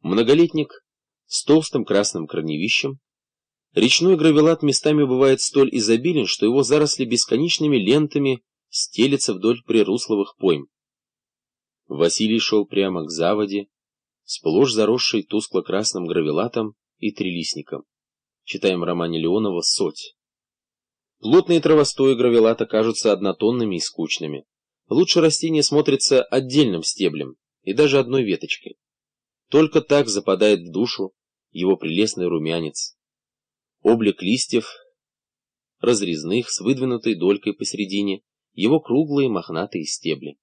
Многолетник с толстым красным корневищем. Речной гравелат местами бывает столь изобилен, что его заросли бесконечными лентами стелятся вдоль прирусловых пойм. Василий шел прямо к заводе, сплошь заросшей тускло-красным гравелатом и трилистником. Читаем в романе Леонова «Соть». Плотные травостои гравелата кажутся однотонными и скучными. Лучше растение смотрится отдельным стеблем и даже одной веточкой. Только так западает в душу его прелестный румянец. Облик листьев, разрезных, с выдвинутой долькой посередине, его круглые мохнатые стебли.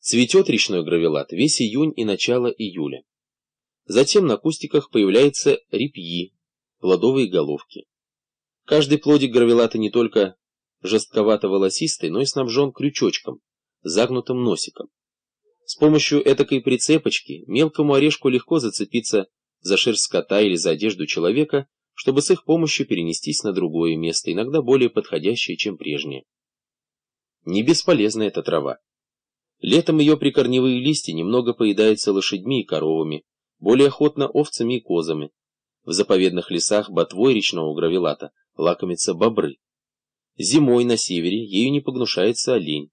Цветет речной гравелат весь июнь и начало июля. Затем на кустиках появляются репьи, плодовые головки. Каждый плодик гравелата не только жестковато-волосистый, но и снабжен крючочком, загнутым носиком. С помощью этакой прицепочки мелкому орешку легко зацепиться за шерсть скота или за одежду человека, чтобы с их помощью перенестись на другое место, иногда более подходящее, чем прежнее. Не бесполезна эта трава. Летом ее прикорневые листья немного поедаются лошадьми и коровами, более охотно овцами и козами. В заповедных лесах ботвой речного гравелата лакомятся бобры. Зимой на севере ею не погнушается олень.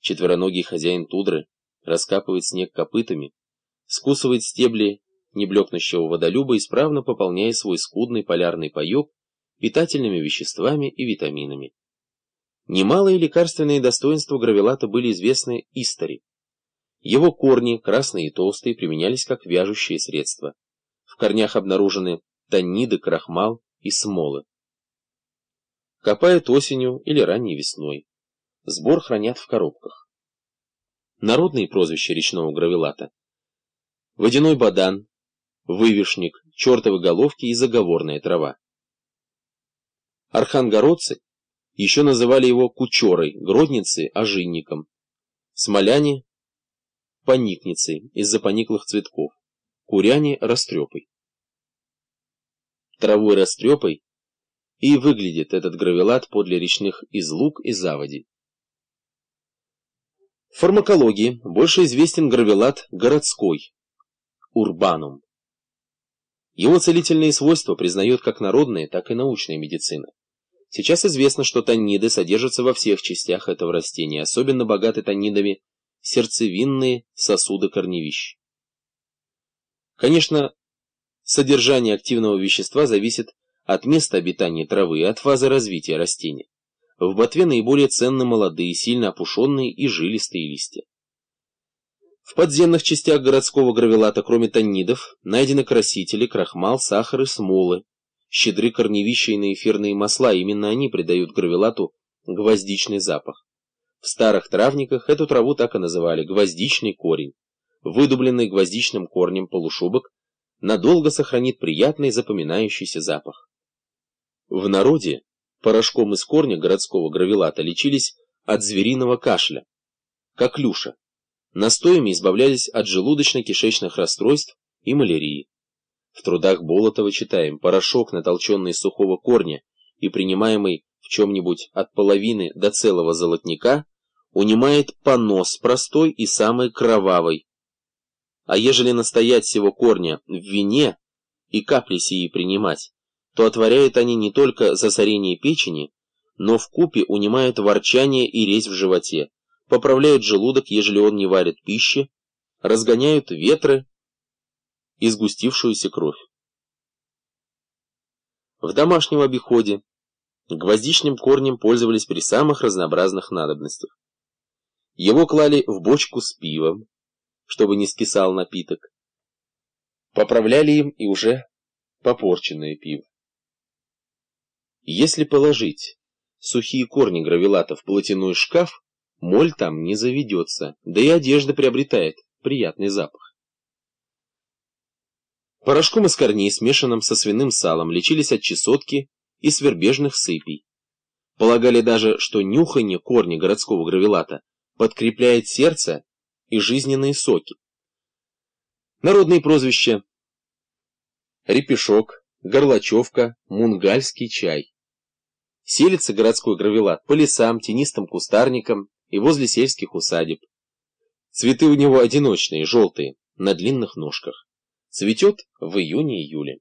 Четвероногий хозяин тудры раскапывает снег копытами, скусывает стебли неблекнущего водолюба, исправно пополняя свой скудный полярный паек питательными веществами и витаминами. Немалые лекарственные достоинства гравелата были известны истори. Его корни, красные и толстые, применялись как вяжущие средства. В корнях обнаружены танниды, крахмал и смолы. Копают осенью или ранней весной. Сбор хранят в коробках. Народные прозвища речного гравелата. Водяной бадан, вывешник, чертовы головки и заговорная трава. Архангородцы еще называли его кучерой, гродницы – ожинником, смоляне – поникницей из-за пониклых цветков, куряне – растрепой. Травой растрепой и выглядит этот гравелат подле речных излуг и заводей. В фармакологии больше известен гравелат городской, урбанум. Его целительные свойства признает как народная, так и научная медицина. Сейчас известно, что танниды содержатся во всех частях этого растения, особенно богаты таннидами сердцевинные сосуды корневищ. Конечно, содержание активного вещества зависит от места обитания травы и от фазы развития растения. В ботве наиболее ценны молодые, сильно опушенные и жилистые листья. В подземных частях городского гравелата, кроме тоннидов, найдены красители, крахмал, сахар и смолы, щедры корневища на эфирные масла, именно они придают гравелату гвоздичный запах. В старых травниках эту траву так и называли – гвоздичный корень. Выдубленный гвоздичным корнем полушубок надолго сохранит приятный запоминающийся запах. В народе порошком из корня городского гравелата лечились от звериного кашля, как люша. Настоями избавлялись от желудочно-кишечных расстройств и малярии. В трудах Болотова читаем, порошок, натолченный из сухого корня и принимаемый в чем-нибудь от половины до целого золотника, унимает понос простой и самый кровавый. А ежели настоять всего корня в вине и капли сии принимать, то отворяют они не только засорение печени, но в купе унимают ворчание и резь в животе, поправляют желудок, ежели он не варит пищи, разгоняют ветры и сгустившуюся кровь. В домашнем обиходе гвоздичным корнем пользовались при самых разнообразных надобностях. Его клали в бочку с пивом, чтобы не скисал напиток. Поправляли им и уже попорченное пиво. Если положить сухие корни гравелата в платяной шкаф, моль там не заведется, да и одежда приобретает приятный запах. Порошком из корней, смешанным со свиным салом, лечились от чесотки и свербежных сыпей. Полагали даже, что нюханье корня городского гравелата подкрепляет сердце и жизненные соки. Народные прозвища Репешок, Горлачевка, Мунгальский чай. Селится городской гравелат по лесам, тенистым кустарникам и возле сельских усадеб. Цветы у него одиночные, желтые, на длинных ножках. Цветет в июне-июле.